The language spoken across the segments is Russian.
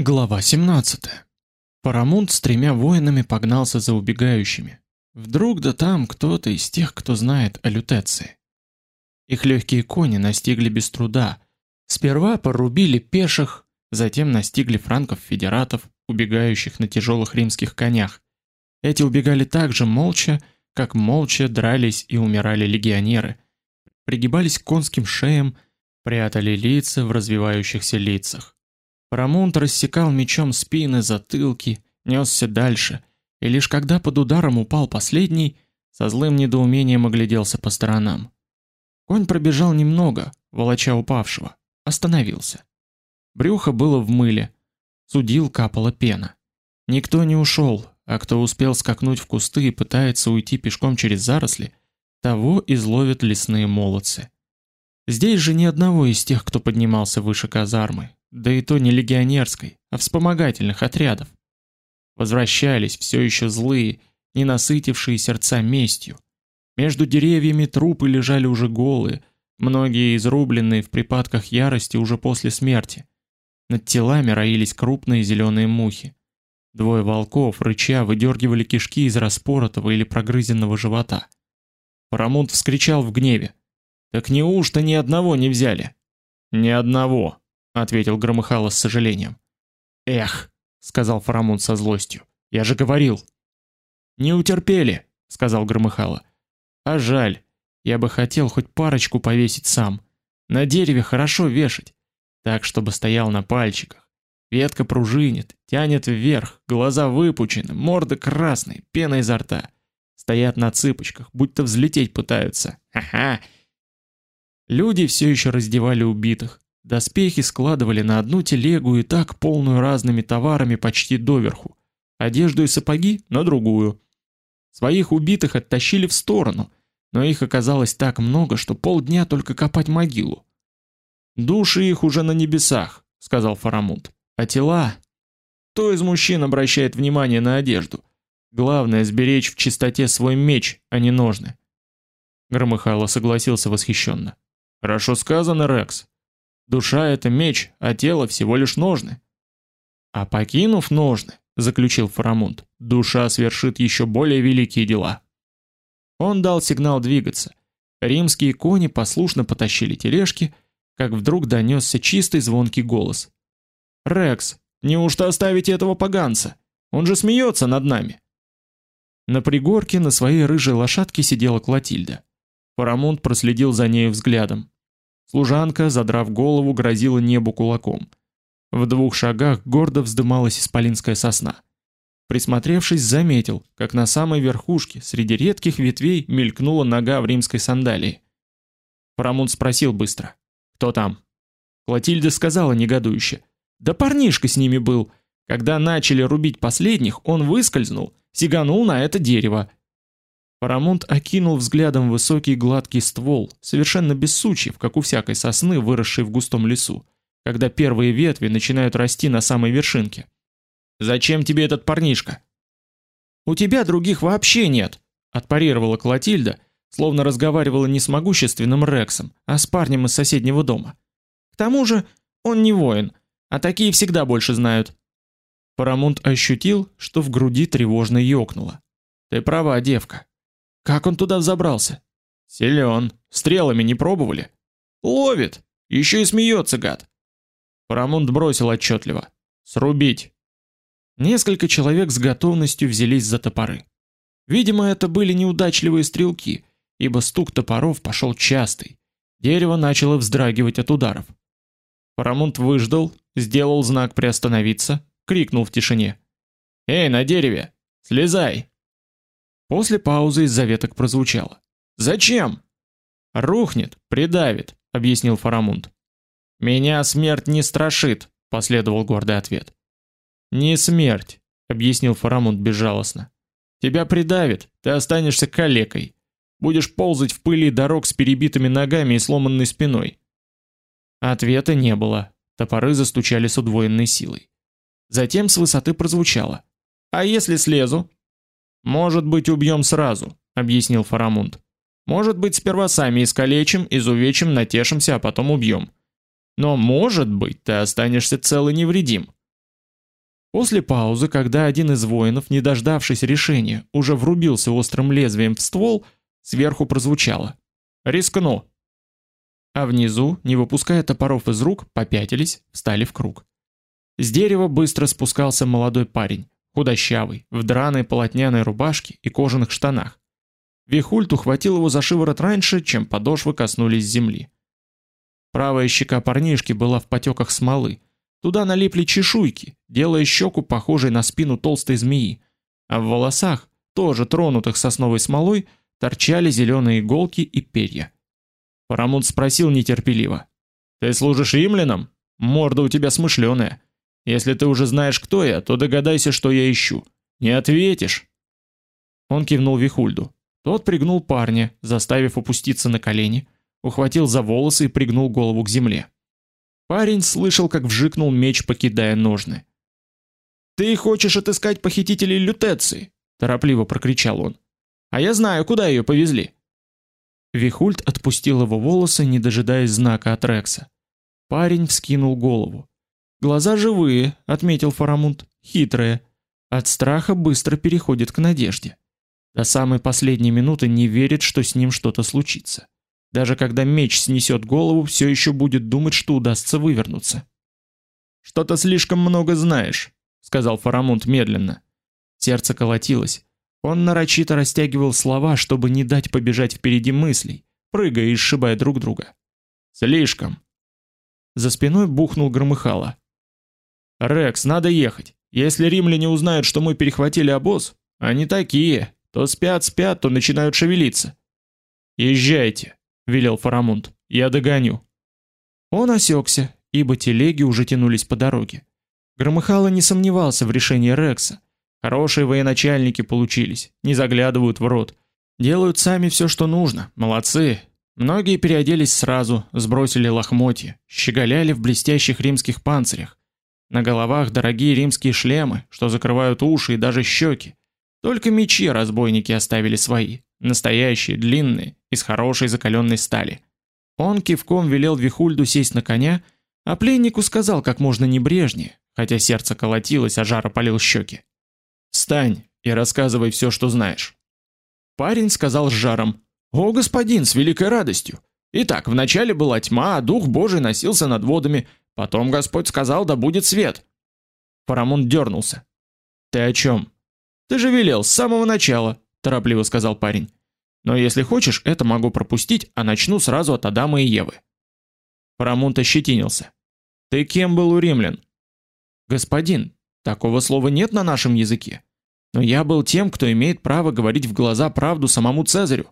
Глава 17. Парамунт с тремя воинами погнался за убегающими. Вдруг да там кто-то из тех, кто знает о лютеции. Их легкие кони настигли без труда. Сперва порубили пеших, затем настигли франков-федератов, убегающих на тяжелых римских конях. Эти убегали так же молча, как молча дрались и умирали легионеры. Пригибались к конским шеям, прятали лица в развивающихся лицах. Парамонт рассекал мечом спины, затылки, несся дальше, и лишь когда под ударом упал последний, со злым недоумением огляделся по сторонам. Конь пробежал немного, волоча упавшего, остановился. Брюхо было в мыле, судил капала пена. Никто не ушел, а кто успел скакнуть в кусты и пытается уйти пешком через заросли, того изловят лесные молодцы. Здесь же ни одного из тех, кто поднимался выше казармы, да и то не легионерской, а вспомогательных отрядов. Возвращались все еще злые, не насытившие сердца местью. Между деревьями трупы лежали уже голые, многие изрубленные в припадках ярости уже после смерти. Над телами роились крупные зеленые мухи. Двое волков, рыча, выдергивали кишки из распоротого или прогрызенного живота. Парамонт вскричал в гневе. «Так неужто ни одного не взяли?» «Ни одного», ответил Громыхало с сожалением. Эх, сказал Фарамунд со злостью. Я же говорил. Не утерпели, сказал Громыхало. А жаль. Я бы хотел хоть парочку повесить сам. На дереве хорошо вешать, так чтобы стоял на пальчиках. Ветка пружинит, тянет вверх, глаза выпучены, морда красная, пена изо рта. Стоят на цыпочках, будто взлететь пытаются. Ха-ха. Люди все еще раздевали убитых, Доспехи складывали на одну телегу и так полную разными товарами почти доверху. Одежду и сапоги на другую. Своих убитых оттащили в сторону, но их оказалось так много, что полдня только копать могилу. Души их уже на небесах, сказал Фарамунд. А тела? Кто из мужчин обращает внимание на одежду? Главное сберечь в чистоте свой меч, а не ножны. Громыхало согласился восхищенно. Хорошо сказано, Рекс. Душа это меч, а тело всего лишь ножны. А покинув ножны, заключил Фарамунд, душа свершит еще более великие дела. Он дал сигнал двигаться. Римские кони послушно потащили тележки, как вдруг донесся чистый звонкий голос. Рекс, неужто оставите этого поганца? Он же смеется над нами. На пригорке на своей рыжей лошадке сидела Клотильда. Фарамунд проследил за ней взглядом. Служанка, задрав голову, грозила небу кулаком. В двух шагах гордо вздымалась исполинская сосна. Присмотревшись, заметил, как на самой верхушке, среди редких ветвей, мелькнула нога в римской сандалии. Парамунд спросил быстро: "Кто там?" Клотильда сказала негодующе: "Да парнишка с ними был. Когда начали рубить последних, он выскользнул, сиганул на это дерево. Парамонт окинул взглядом высокий гладкий ствол, совершенно без сучьев, как у всякой сосны, выросшей в густом лесу, когда первые ветви начинают расти на самой вершинке. Зачем тебе этот парнишка? У тебя других вообще нет, отпарировала Клотильда, словно разговаривала не с могущественным Рексом, а с парнем из соседнего дома. К тому же, он не воин, а такие всегда больше знают. Парамонт ощутил, что в груди тревожно ёкнуло. Ты права, девка. Как он туда взобрался? Силен. Стрелами не пробовали? Ловит. Еще и смеется, гад. Парамунд бросил отчетливо. Срубить. Несколько человек с готовностью взялись за топоры. Видимо, это были неудачливые стрелки, ибо стук топоров пошел частый. Дерево начало вздрагивать от ударов. Парамунд выждал, сделал знак приостановиться, крикнул в тишине: "Эй, на дереве, слезай!" После паузы из заветок прозвучало: "Зачем?" "Рухнет, придавит", объяснил Фарамунд. "Меня смерть не страшит", последовал гордый ответ. "Не смерть", объяснил Фарамунд безжалостно. "Тебя придавит, ты останешься калекой. Будешь ползать в пыли дорог с перебитыми ногами и сломанной спиной". Ответа не было. Топоры застучали с удвоенной силой. Затем с высоты прозвучало: "А если слезу?" Может быть, убьем сразу, объяснил Фарамунд. Может быть, сперва сами искалечим, изувечим, натешимся, а потом убьем. Но может быть, ты останешься цел и невредим. После паузы, когда один из воинов, не дождавшись решения, уже врубился острым лезвием в ствол, сверху прозвучало: "Рискну". А внизу, не выпуская топоров из рук, попятились, встали в круг. С дерева быстро спускался молодой парень, худощавый, в драной полотняной рубашке и кожаных штанах. Вихульт ухватил его за шиворот раньше, чем подошвы коснулись земли. Правая щека парнишки была в потеках смолы. Туда налипли чешуйки, делая щеку похожей на спину толстой змеи, а в волосах, тоже тронутых сосновой смолой, торчали зеленые иголки и перья. Парамунд спросил нетерпеливо: "Ты служишь римлянам? Морда у тебя смышленая. Если ты уже знаешь, кто я, то догадайся, что я ищу. Не ответишь?" Он кивнул Вихульду. Тот пригнул парня, заставив опуститься на колени ухватил за волосы и пригнул голову к земле. Парень слышал, как вжикнул меч, покидая ножны. Ты хочешь отыскать похитителей Лютеции, торопливо прокричал он. А я знаю, куда ее повезли. Вихульт отпустил его волосы, не дожидаясь знака от Рекса. Парень вскинул голову. Глаза живые, отметил Фарамунд, хитрые. От страха быстро переходит к надежде. До самой последней минуты не верит, что с ним что-то случится. Даже когда меч снесет голову, все еще будет думать, что удастся вывернуться. Что-то слишком много знаешь, сказал Фарамунд медленно. Сердце колотилось. Он нарочито растягивал слова, чтобы не дать побежать впереди мыслей, прыгая и сшибая друг друга. Слишком. За спиной бухнул громыхало. Рекс, надо ехать. Если римляне узнают, что мы перехватили обоз, они такие, то спят, спят, то начинают шевелиться. Езжайте велел Фарамунд. Я догоню. Он осекся, ибо телеги уже тянулись по дороге. Громыхало не сомневался в решении Рекса. Хорошие военачальники получились, не заглядывают в рот, делают сами все, что нужно. Молодцы. Многие переоделись сразу, сбросили лохмотья, щеголяли в блестящих римских панцирях. На головах дорогие римские шлемы, что закрывают уши и даже щеки. Только мечи разбойники оставили свои, настоящие, длинные, из хорошей закаленной стали. Он кивком велел Вихульду сесть на коня, а пленнику сказал как можно небрежнее, хотя сердце колотилось, а жар опалил щеки. «Встань и рассказывай все, что знаешь». Парень сказал с жаром, «О, господин, с великой радостью! Итак, вначале была тьма, а Дух Божий носился над водами, потом Господь сказал, да будет свет». Парамон дернулся. «Ты о чем?» «Ты же велел с самого начала», торопливо сказал парень. Но если хочешь, это могу пропустить, а начну сразу от Адама и Евы. Парамунт ощетинился. Ты кем был у римлян? Господин, такого слова нет на нашем языке. Но я был тем, кто имеет право говорить в глаза правду самому Цезарю.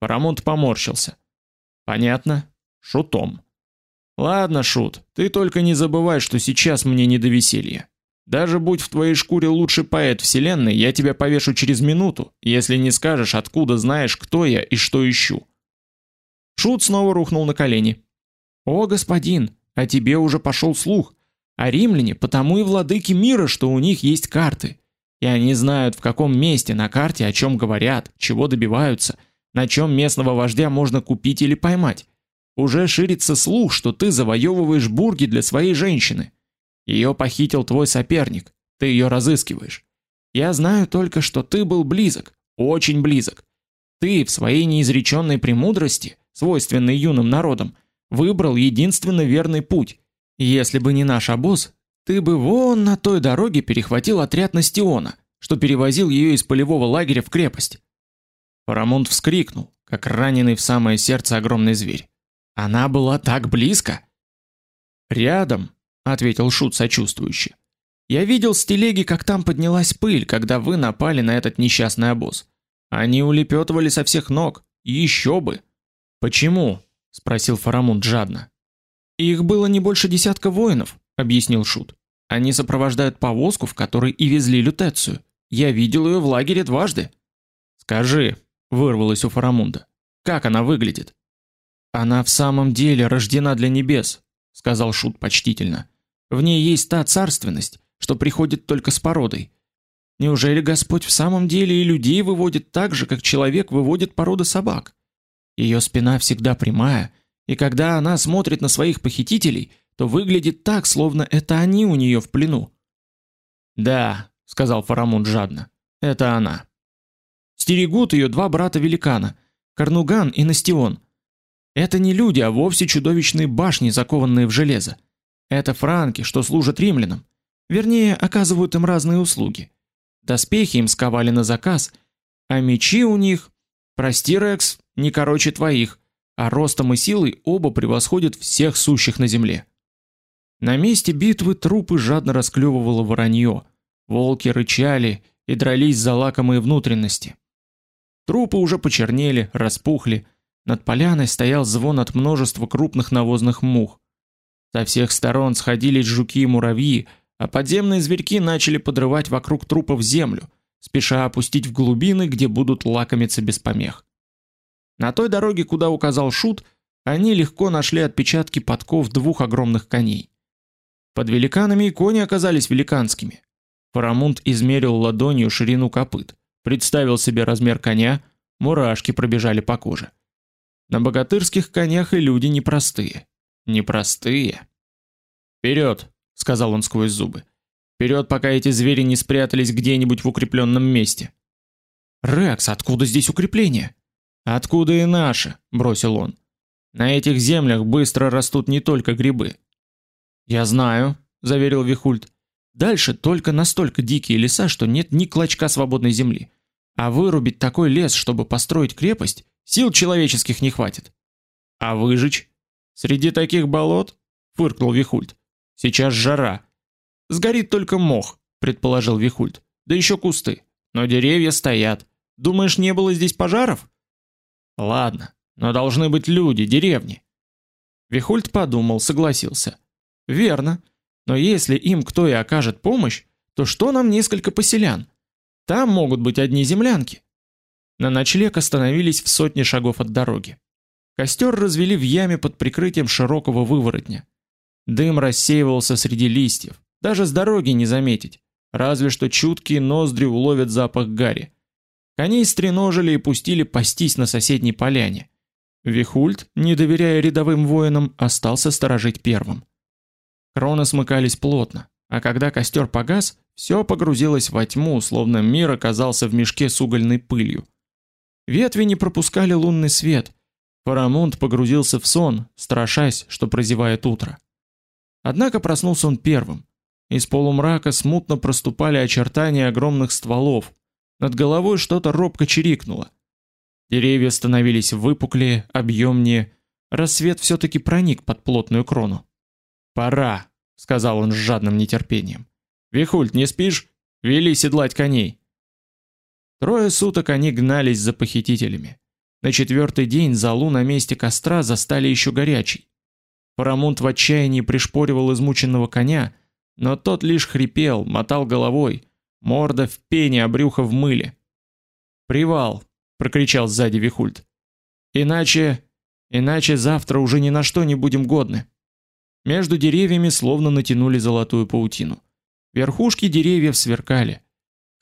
Парамунт поморщился. Понятно, шутом. Ладно, шут, ты только не забывай, что сейчас мне не до веселья. Даже будь в твоей шкуре лучший поэт вселенной, я тебя повешу через минуту, если не скажешь, откуда знаешь, кто я и что ищу. Шут снова рухнул на колени. О, господин, о тебе уже пошел слух. А римляне потому и владыки мира, что у них есть карты. И они знают, в каком месте на карте о чем говорят, чего добиваются, на чем местного вождя можно купить или поймать. Уже ширится слух, что ты завоевываешь бурги для своей женщины. Ее похитил твой соперник. Ты ее разыскиваешь. Я знаю только, что ты был близок, очень близок. Ты в своей неизреченной премудрости, свойственной юным народам, выбрал единственно верный путь. Если бы не наш обоз, ты бы вон на той дороге перехватил отряд Настиона, что перевозил ее из полевого лагеря в крепость. Парамонт вскрикнул, как раненый в самое сердце огромный зверь. Она была так близко. Рядом, ответил шут сочувствующе. Я видел с телеги, как там поднялась пыль, когда вы напали на этот несчастный обоз. Они улепетывали со всех ног, еще бы. Почему? спросил Фарамунд жадно. Их было не больше десятка воинов, объяснил шут. Они сопровождают повозку, в которой и везли лютецию. Я видел ее в лагере дважды. Скажи, вырвалось у Фарамунда. Как она выглядит? Она в самом деле рождена для небес, сказал шут почтительно. В ней есть та царственность, что приходит только с породой. Неужели Господь в самом деле и людей выводит так же, как человек выводит породы собак? Ее спина всегда прямая, и когда она смотрит на своих похитителей, то выглядит так, словно это они у нее в плену. Да, сказал Фарамунд жадно. Это она. Стерегут ее два брата-великана, Карнуган и Настион. Это не люди, а вовсе чудовищные башни, закованные в железо. Это франки, что служат римлянам. Вернее, оказывают им разные услуги. Доспехи им сковали на заказ, а мечи у них, прости, Рекс, не короче твоих, а ростом и силой оба превосходят всех сущих на земле. На месте битвы трупы жадно расклевывало воронье, волки рычали и дрались за лакомые внутренности. Трупы уже почернели, распухли, над поляной стоял звон от множества крупных навозных мух. Со всех сторон сходились жуки и муравьи, а подземные зверьки начали подрывать вокруг трупов землю, спеша опустить в глубины, где будут лакомиться без помех. На той дороге, куда указал шут, они легко нашли отпечатки подков двух огромных коней. Под великанами и кони оказались великанскими. Фарамунд измерил ладонью ширину копыт, представил себе размер коня, мурашки пробежали по коже. На богатырских конях и люди непростые. Непростые. Вперед, сказал он сквозь зубы. Вперед, пока эти звери не спрятались где-нибудь в укрепленном месте. Рекс, откуда здесь укрепления? Откуда и наши, бросил он. На этих землях быстро растут не только грибы. Я знаю, заверил Вихульд. Дальше только настолько дикие леса, что нет ни клочка свободной земли. А вырубить такой лес, чтобы построить крепость, Сил человеческих не хватит. А выжечь? Среди таких болот? Фыркнул Вихульд. Сейчас жара. Сгорит только мох, предположил Вихульд. Да еще кусты. Но деревья стоят. Думаешь, не было здесь пожаров? Ладно, но должны быть люди, деревни. Вихульд подумал, согласился. Верно. Но если им кто и окажет помощь, то что нам несколько поселян? Там могут быть одни землянки. На ночлег остановились в сотне шагов от дороги. Костер развели в яме под прикрытием широкого выворотня. Дым рассеивался среди листьев, даже с дороги не заметить, разве что чуткие ноздри уловят запах гари. Коней стреножили и пустили пастись на соседней поляне. Вихульд, не доверяя рядовым воинам, остался сторожить первым. Кроны смыкались плотно, а когда костер погас, все погрузилось во тьму, словно мир оказался в мешке с угольной пылью. Ветви не пропускали лунный свет. Парамонт погрузился в сон, страшась, что прозевает утро. Однако проснулся он первым. Из полумрака смутно проступали очертания огромных стволов. Над головой что-то робко чирикнуло. Деревья становились выпуклее, объемнее. Рассвет все таки проник под плотную крону. "Пора", сказал он с жадным нетерпением. "Вихульт, не спишь? Вели седлать коней". Трое суток они гнались за похитителями. На четвертый день залу на месте костра застали еще горячий. Парамонт в отчаянии пришпоривал измученного коня, но тот лишь хрипел, мотал головой, морда в пене, а брюхо в мыле. "Привал", прокричал сзади Вихульд. "Иначе, иначе завтра уже ни на что не будем годны". Между деревьями словно натянули золотую паутину. Верхушки деревьев сверкали.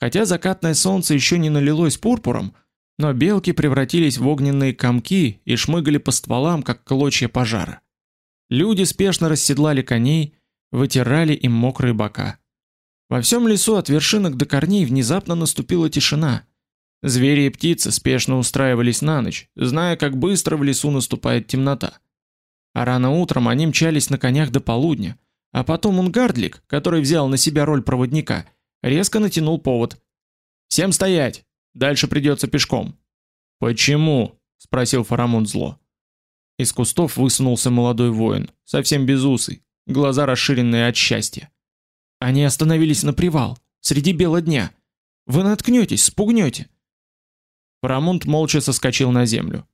Хотя закатное солнце еще не налилось пурпуром, но белки превратились в огненные комки и шмыгали по стволам, как клочья пожара. Люди спешно расседлали коней, вытирали им мокрые бока. Во всем лесу от вершинок до корней внезапно наступила тишина. Звери и птицы спешно устраивались на ночь, зная, как быстро в лесу наступает темнота. А рано утром они мчались на конях до полудня, а потом Унгардлик, который взял на себя роль проводника, резко натянул повод. Всем стоять. Дальше придется пешком. Почему? спросил Фарамунд зло. Из кустов высунулся молодой воин, совсем безусый, глаза расширенные от счастья. Они остановились на привал, среди бела дня. Вы наткнётесь, спугнёте. Фарамунд молча соскочил на землю.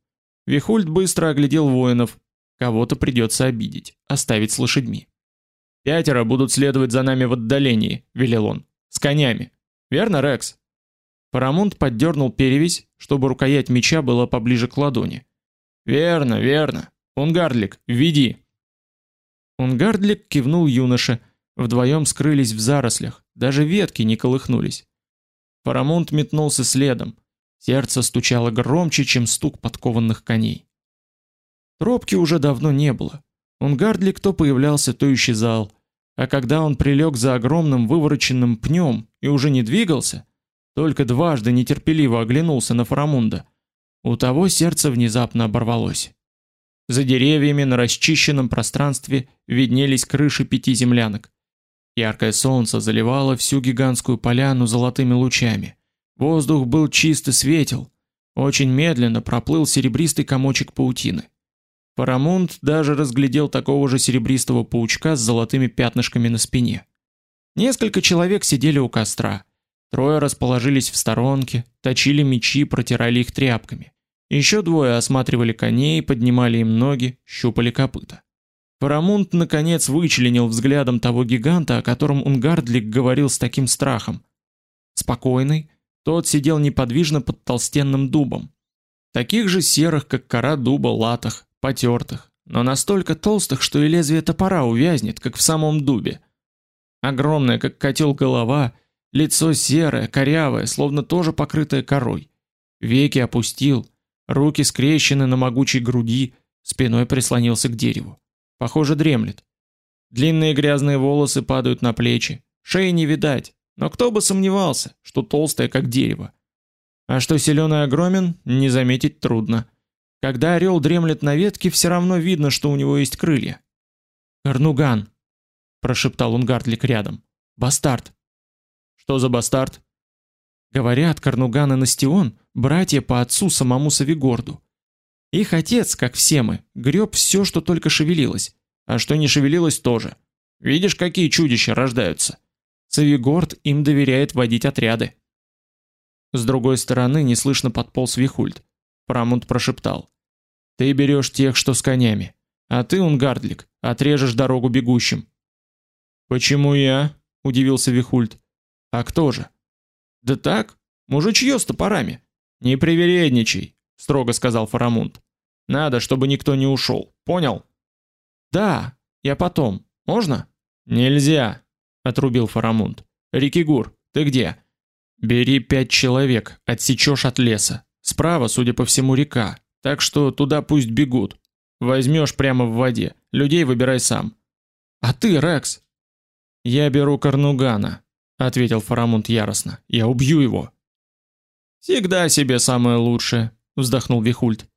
Вихульд быстро оглядел воинов. Кого-то придется обидеть, оставить с лошадьми. Пятеро будут следовать за нами в отдалении, велел он. С конями. Верно, Рекс? Парамонт поддернул перевязь, чтобы рукоять меча была поближе к ладони. Верно, верно. Унгардлик, веди. Унгардлик кивнул юноше. Вдвоем скрылись в зарослях, даже ветки не колыхнулись. Парамонт метнулся следом. Сердце стучало громче, чем стук подкованных коней. Тропки уже давно не было. Унгардлик то появлялся, то исчезал. А когда он прилег за огромным вывороченным пнем и уже не двигался, только дважды нетерпеливо оглянулся на Фарамунда, у того сердце внезапно оборвалось. За деревьями на расчищенном пространстве виднелись крыши пяти землянок. Яркое солнце заливало всю гигантскую поляну золотыми лучами. Воздух был чист и светел. Очень медленно проплыл серебристый комочек паутины. Парамунд даже разглядел такого же серебристого паучка с золотыми пятнышками на спине. Несколько человек сидели у костра. Трое расположились в сторонке, точили мечи, протирали их тряпками. Еще двое осматривали коней, поднимали им ноги, щупали копыта. Парамунд наконец вычленил взглядом того гиганта, о котором Унгардлик говорил с таким страхом. Спокойный, тот сидел неподвижно под толстенным дубом. Таких же серых, как кора дуба, латах, потертых, но настолько толстых, что и лезвие топора увязнет, как в самом дубе. Огромная, как котел голова, лицо серое, корявое, словно тоже покрытое корой. Веки опустил, руки скрещены на могучей груди, спиной прислонился к дереву. Похоже, дремлет. Длинные грязные волосы падают на плечи, шеи не видать, но кто бы сомневался, что толстая, как дерево. А что силен и огромен, не заметить трудно. Когда орел дремлет на ветке, все равно видно, что у него есть крылья. «Карнуган!» – прошептал Унгардлик рядом. «Бастард!» «Что за бастард?» Говорят, Карнуган и Настион – братья по отцу самому Савигорду. Их отец, как все мы, греб все, что только шевелилось, а что не шевелилось тоже. Видишь, какие чудища рождаются. Савигорд им доверяет водить отряды. С другой стороны неслышно подполз Вихульд. Прамунд прошептал: "Ты берешь тех, что с конями, а ты, Унгардлик, отрежешь дорогу бегущим". "Почему я?" удивился Вихульд. "А кто же?" "Да так, мужичье с топорами. Не привередничай", строго сказал Фарамунд. "Надо, чтобы никто не ушел. Понял?" "Да, я потом. Можно?" "Нельзя", отрубил Фарамунд. "Рикигур, ты где?" "Бери пять человек, отсечешь от леса. Справа, судя по всему, река, так что туда пусть бегут. Возьмешь прямо в воде. Людей выбирай сам. А ты, Рекс? Я беру Карнугана, ответил Фарамунд яростно. Я убью его. Всегда себе самое лучшее, вздохнул Вихульд.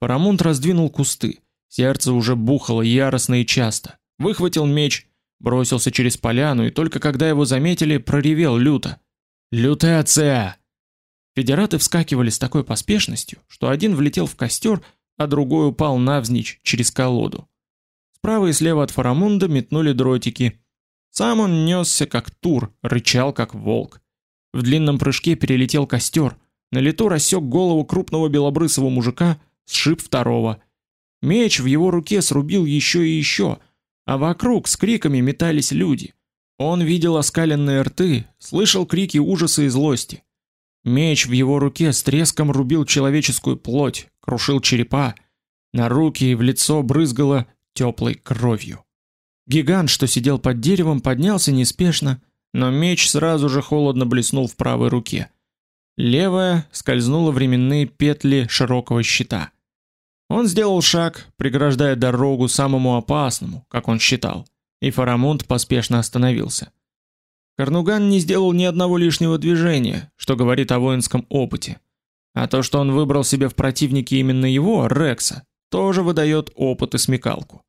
Фарамунд раздвинул кусты. Сердце уже бухало яростно и часто. Выхватил меч, бросился через поляну и только когда его заметили, проревел люто: "Лютеция!" Федераты вскакивали с такой поспешностью, что один влетел в костер, а другой упал навзничь через колоду. Справа и слева от Фарамунда метнули дротики. Сам он несся как тур, рычал как волк. В длинном прыжке перелетел костер, на лету рассек голову крупного белобрысого мужика, сшиб второго. Меч в его руке срубил еще и еще, а вокруг с криками метались люди. Он видел оскаленные рты, слышал крики ужаса и злости. Меч в его руке с треском рубил человеческую плоть, крушил черепа, на руки и в лицо брызгало теплой кровью. Гигант, что сидел под деревом, поднялся неспешно, но меч сразу же холодно блеснул в правой руке. Левая скользнула временные петли широкого щита. Он сделал шаг, преграждая дорогу самому опасному, как он считал, и Фарамунд поспешно остановился. Карнуган не сделал ни одного лишнего движения, что говорит о воинском опыте. А то, что он выбрал себе в противники именно его, Рекса, тоже выдает опыт и смекалку.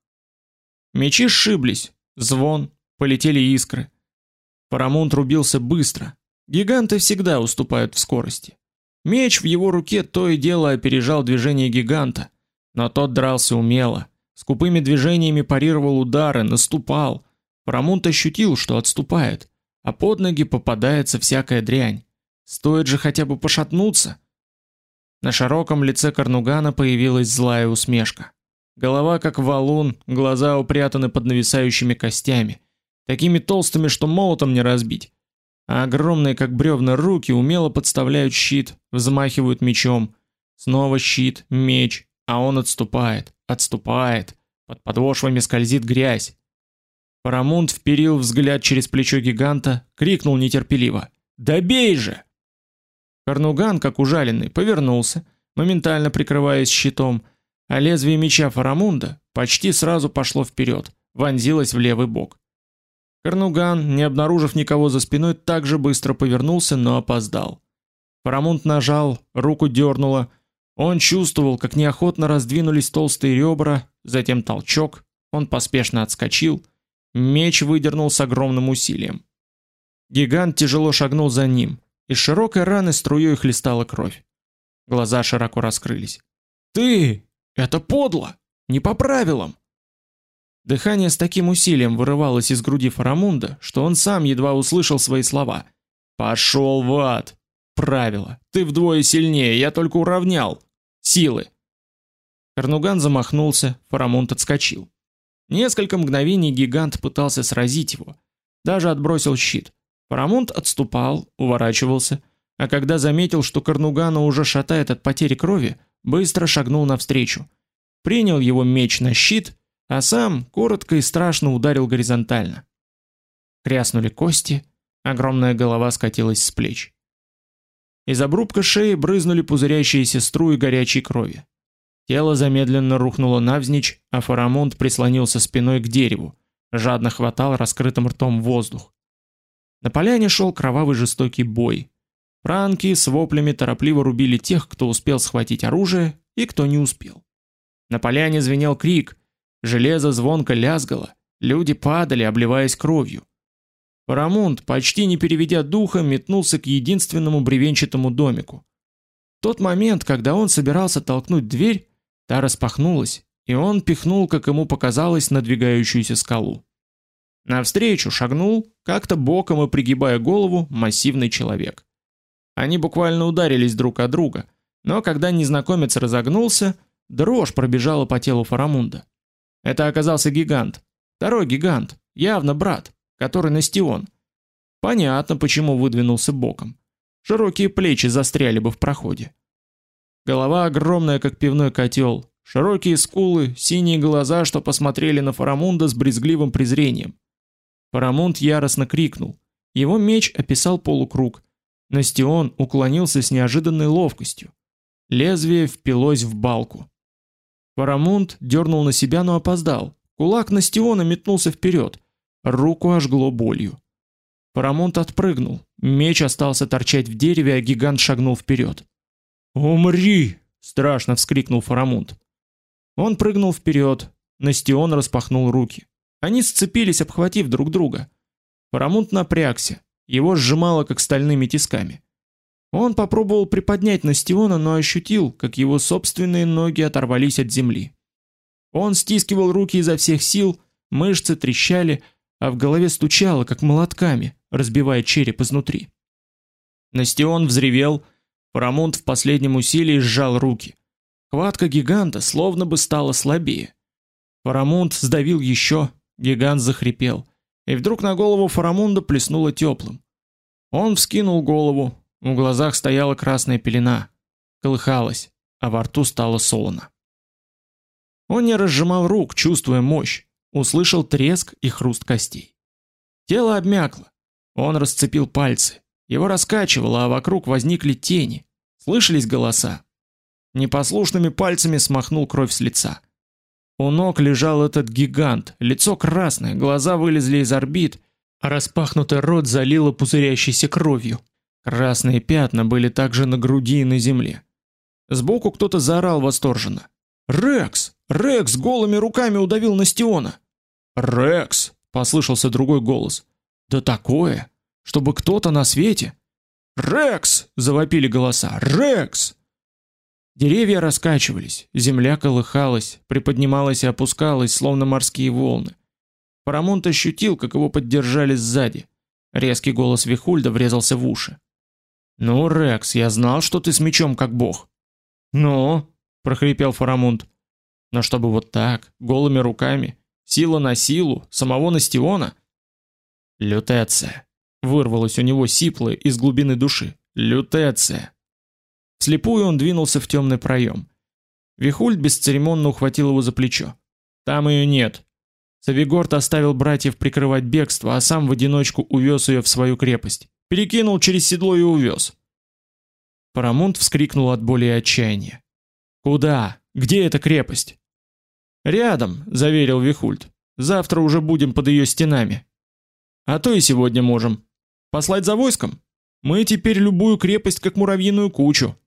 Мечи сшиблись, звон, полетели искры. Парамонт рубился быстро. Гиганты всегда уступают в скорости. Меч в его руке то и дело опережал движение гиганта, но тот дрался умело, скупыми движениями парировал удары, наступал. Парамонт ощутил, что отступает а под ноги попадается всякая дрянь. Стоит же хотя бы пошатнуться. На широком лице Карнугана появилась злая усмешка. Голова как валун, глаза упрятаны под нависающими костями, такими толстыми, что молотом не разбить. А огромные как бревна руки умело подставляют щит, взмахивают мечом. Снова щит, меч, а он отступает, отступает. Под подошвами скользит грязь. Парамунд вперил взгляд через плечо гиганта, крикнул нетерпеливо: "Добей же!" Карнуган, как ужаленный, повернулся, моментально прикрываясь щитом, а лезвие меча Фарамунда почти сразу пошло вперед, вонзилось в левый бок. Карнуган, не обнаружив никого за спиной, также быстро повернулся, но опоздал. Парамонт нажал, руку дернуло. Он чувствовал, как неохотно раздвинулись толстые ребра, затем толчок. Он поспешно отскочил. Меч выдернул с огромным усилием. Гигант тяжело шагнул за ним. Из широкой раны струей хлестала кровь. Глаза широко раскрылись. «Ты! Это подло! Не по правилам!» Дыхание с таким усилием вырывалось из груди Фарамунда, что он сам едва услышал свои слова. «Пошел в ад! Правило! Ты вдвое сильнее, я только уравнял! Силы!» Карнуган замахнулся, Фарамунд отскочил. Несколько мгновений гигант пытался сразить его, даже отбросил щит. Фарамунд отступал, уворачивался, а когда заметил, что Карнугана уже шатает от потери крови, быстро шагнул навстречу. Принял его меч на щит, а сам коротко и страшно ударил горизонтально. Кряснули кости, огромная голова скатилась с плеч. Из обрубка шеи брызнули пузырящиеся струи горячей крови. Тело замедленно рухнуло навзничь, а Фарамунд прислонился спиной к дереву, жадно хватал раскрытым ртом воздух. На поляне шел кровавый жестокий бой. Франки с воплями торопливо рубили тех, кто успел схватить оружие, и кто не успел. На поляне звенел крик, железо звонко лязгало, люди падали, обливаясь кровью. Парамунд, почти не переведя духа, метнулся к единственному бревенчатому домику. В тот момент, когда он собирался толкнуть дверь, та распахнулась, и он пихнул, как ему показалось, надвигающуюся скалу. Навстречу шагнул, как-то боком и пригибая голову, массивный человек. Они буквально ударились друг о друга, но когда незнакомец разогнулся, дрожь пробежала по телу Фарамунда. Это оказался гигант. Второй гигант, явно брат, который Настион. Понятно, почему выдвинулся боком. Широкие плечи застряли бы в проходе. Голова огромная, как пивной котел, широкие скулы, синие глаза, что посмотрели на Фарамунда с брезгливым презрением. Парамонт яростно крикнул. Его меч описал полукруг. Настион уклонился с неожиданной ловкостью. Лезвие впилось в балку. Парамонт дернул на себя, но опоздал. Кулак Настиона метнулся вперед. Руку ожгло болью. Парамонт отпрыгнул. Меч остался торчать в дереве, а гигант шагнул вперед. «Умри!» — страшно вскрикнул Фарамунд. Он прыгнул вперед. Настион распахнул руки. Они сцепились, обхватив друг друга. Парамунт напрягся, его сжимало как стальными тисками. Он попробовал приподнять Настиона, но ощутил, как его собственные ноги оторвались от земли. Он стискивал руки изо всех сил, мышцы трещали, а в голове стучало, как молотками, разбивая череп изнутри. Настион взревел, Парамунт в последнем усилии сжал руки. Хватка гиганта словно бы стала слабее. Парамунт сдавил еще, Гигант захрипел, и вдруг на голову Фарамунда плеснуло теплым. Он вскинул голову, в глазах стояла красная пелена, колыхалась, а во рту стало солоно. Он не разжимал рук, чувствуя мощь, услышал треск и хруст костей. Тело обмякло. Он расцепил пальцы. Его раскачивало, а вокруг возникли тени. Слышались голоса. Непослушными пальцами смахнул кровь с лица. У ног лежал этот гигант, лицо красное, глаза вылезли из орбит, а распахнутый рот залило пузырящейся кровью. Красные пятна были также на груди и на земле. Сбоку кто-то заорал восторженно: "Рекс! Рекс голыми руками удавил Настиона!" "Рекс!" послышался другой голос. "Да такое, чтобы кто-то на свете!" "Рекс!" завопили голоса. "Рекс!" Деревья раскачивались, земля колыхалась, приподнималась и опускалась, словно морские волны. Парамонт ощутил, как его поддержали сзади. Резкий голос Вихульда врезался в уши. "Ну, Рекс, я знал, что ты с мечом как бог". "Ну?" прохрипел Фарамунд. "Но чтобы вот так, голыми руками, сила на силу, самого Настиона?" "Лютеция", вырвалось у него сипло из глубины души. "Лютеция". Слепую он двинулся в темный проем. Вихульд бесцеремонно ухватил его за плечо. Там ее нет. Савигорд оставил братьев прикрывать бегство, а сам в одиночку увез ее в свою крепость. Перекинул через седло и увез. Парамонт вскрикнул от боли и отчаяния. Куда? Где эта крепость? Рядом, заверил Вихульд. Завтра уже будем под ее стенами. А то и сегодня можем. Послать за войском? Мы теперь любую крепость как муравьиную кучу.